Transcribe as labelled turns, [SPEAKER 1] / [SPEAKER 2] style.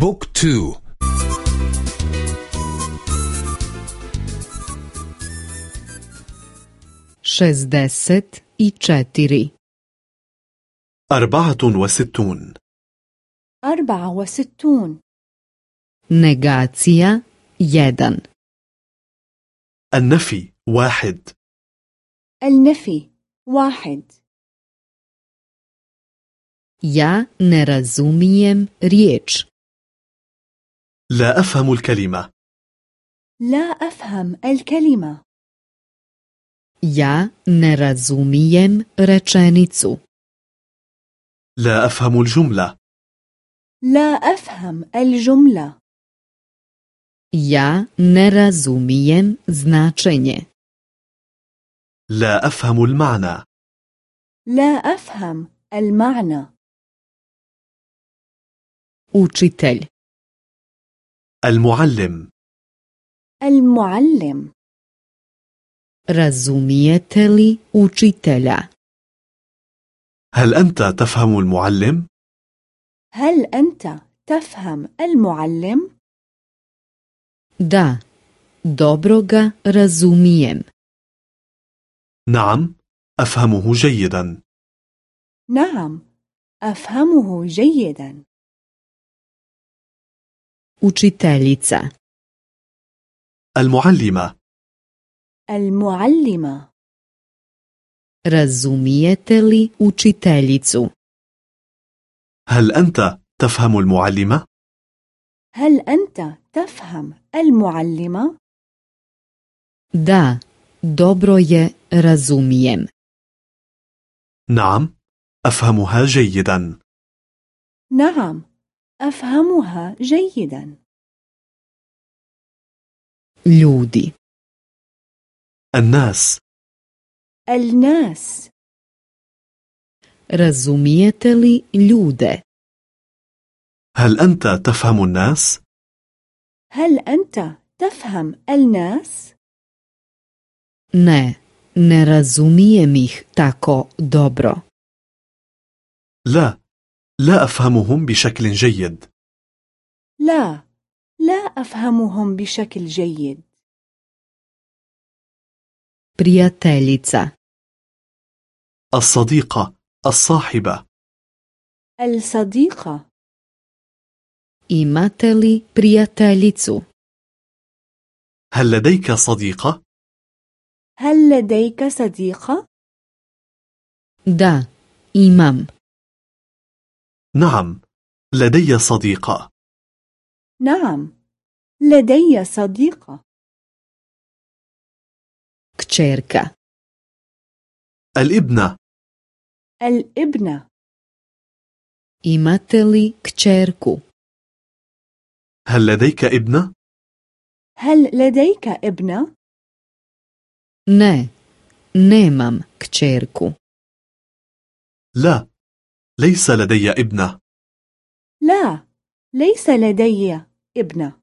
[SPEAKER 1] بوك تو.
[SPEAKER 2] شزدست i četiri
[SPEAKER 3] أربعة وستون.
[SPEAKER 4] أربعة وستون.
[SPEAKER 2] negacija jedan
[SPEAKER 3] النفي واحد.
[SPEAKER 4] النفي واحد.
[SPEAKER 2] Ja ne razumijem riječ.
[SPEAKER 3] لا أفهم الكلمة
[SPEAKER 4] لا أفهم الكلمة
[SPEAKER 2] Ja ne razumijem rečenicu.
[SPEAKER 3] لا أفهم الجملة
[SPEAKER 4] لا أفهم الجملة
[SPEAKER 2] Ja ne razumijem značenje.
[SPEAKER 3] لا أفهم المعنى
[SPEAKER 4] لا أفهم المعنى
[SPEAKER 2] Učitelj.
[SPEAKER 3] المعلم
[SPEAKER 4] المعلم
[SPEAKER 2] Razumijete li učitelja?
[SPEAKER 3] هل أنت تفهم المعلم؟
[SPEAKER 4] هل أنت تفهم المعلم؟
[SPEAKER 2] Da, dobro ga razumijem.
[SPEAKER 3] نعم أفهمه جيدا
[SPEAKER 4] نعم أفهمه جيدا
[SPEAKER 2] Učiteljica.
[SPEAKER 3] المعلمة
[SPEAKER 4] المعلمة
[SPEAKER 2] Razumijete li učiteljicu?
[SPEAKER 3] هل أنت تفهم المعلمة؟
[SPEAKER 4] هل أنت تفهم المعلمة؟
[SPEAKER 2] Da, dobro je razumijem.
[SPEAKER 3] نعم أفهمها جيدا
[SPEAKER 4] نعم أفهمها جيدا
[SPEAKER 2] Ljudi.
[SPEAKER 3] الناس
[SPEAKER 4] الناس
[SPEAKER 2] Razumijete li ljude?
[SPEAKER 3] هل أنت تفهم الناس؟
[SPEAKER 4] هل أنت تفهم الناس؟
[SPEAKER 2] Ne, ne razumijem ih tako dobro.
[SPEAKER 3] لا لا أفهمهم بشكل جيد
[SPEAKER 4] لا لا أفهمهم بشكل جيد
[SPEAKER 2] Prijateljica.
[SPEAKER 3] الصديقة الصاحبة
[SPEAKER 4] الصديقة
[SPEAKER 2] Imate li prijateljicu?
[SPEAKER 3] هل لديك صديقة؟
[SPEAKER 4] هل لديك صديقة؟
[SPEAKER 2] Da, imam.
[SPEAKER 3] نعم لدي صديقة
[SPEAKER 4] نعم لدي صديقة
[SPEAKER 2] Kćerka.
[SPEAKER 3] الإبنة
[SPEAKER 4] الإبنة
[SPEAKER 2] Imate li kćerku?
[SPEAKER 3] هل لديك ابنة؟
[SPEAKER 4] هل لديك ابنة؟
[SPEAKER 2] Ne, nemam kćerku.
[SPEAKER 3] لا ليس لدي ابنة.
[SPEAKER 4] لا ليس لدي ابنة.